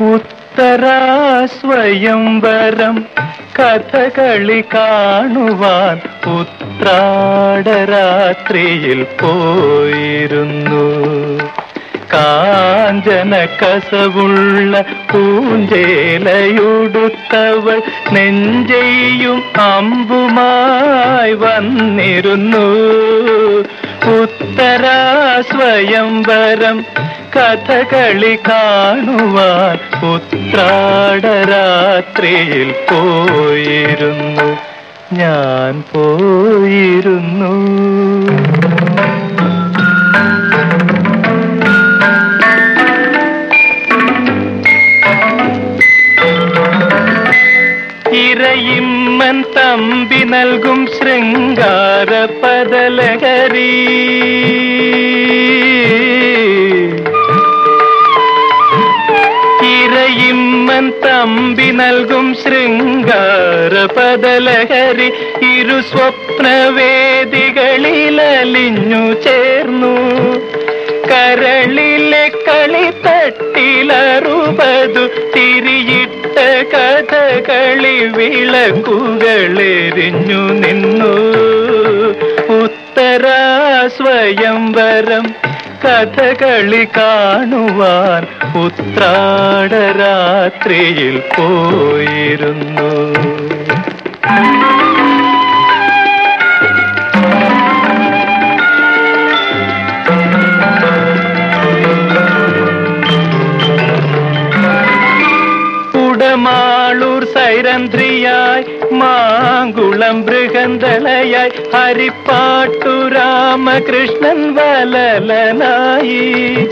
ഉത്തരാ സ്വയംവരം കഥകളി കാണുവാൻ ഉത്രാടരാത്രിയിൽ പോയിരുന്നു. കാഞ്ചന കസവുള്ള പൂഞ്ചേലയുടുത്തവൾ നെഞ്ചെയും അമ്പുമായി വന്നിരുന്നു. ഉത്തരാ സ്വയംവരം കഥകളി കാണുവാൻ ഉത്രാടരാത്രിയിൽ പോയിരുന്നു. ഞാൻ പോയിരുന്നു. ഇരയിമ്മൻ തമ്പി നൽകും ശൃംഗാര പദലഹരി തമ്പി നൽകും ശൃംഗാര പദലഹരി. ഇരു സ്വപ്നവേദികളിൽ അലിഞ്ഞു ചേർന്നു. കരളിലെ കളിത്തട്ടിലറുപതു. തിരിയിട്ട കഥകളി വിളക്കുകളെരിഞ്ഞു നിന്നു. ഉത്തരാ സ്വയംവരം കഥകളി കാണുവാൻ ഉത്രാടരാത്രിയിൽ പോയിരുന്നു. കുടമാളൂർ മാങ്കുളം ബൃഹന്തളയായി ഹരിപ്പാട്ടു രാമകൃഷ്ണൻ വലലനായി.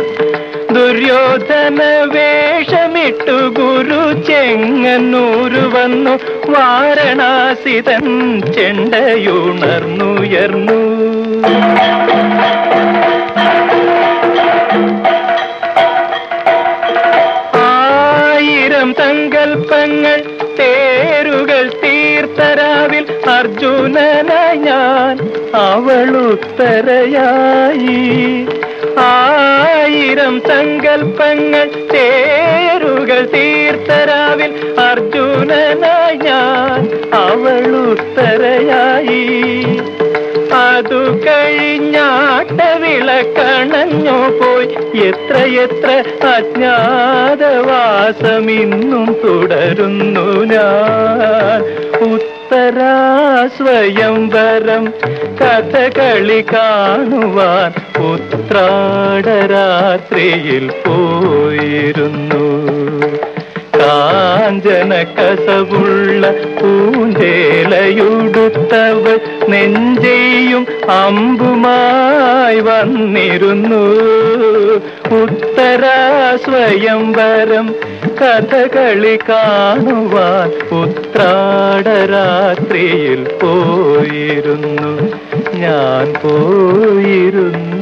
ദുര്യോധന വേഷമിട്ടു ഗുരു ചെങ്ങന്നൂരു വന്നു. വാരണാസിതൻ ചെണ്ടയുണർന്നുയർന്നു. ആയിരം സങ്കൽപ്പങ്ങൾ അർജുനനായി ഞാൻ അവളുത്തരയായി ആയിരം സങ്കൽപ്പങ്ങൾ തേരുകൾ തീർത്തരാവിൽ അർജുനനായി ഞാൻ അവളുത്തരയായി അതു കഴിഞ്ഞാട്ട വിളക്കണഞ്ഞു പോയി. എത്ര എത്ര അജ്ഞാതവാസം ഇന്നും തുടരുന്നു ഞാൻ. ഉത്തരാ സ്വയംവരം കഥകളി കാണുവാൻ ഉത്രാടരാത്രിയിൽ പോയിരുന്നു. കാഞ്ചന കസവുള്ള പൂഞ്ചേലയുടുത്തവൾ നെഞ്ചെയ്യും അമ്പുമായി വന്നിരുന്നു. ഉത്തരാ സ്വയംവരം കഥകളി കാണുവാൻ ഉത്രാടരാത്രിയിൽ പോയിരുന്നു. ഞാൻ പോയിരുന്നു.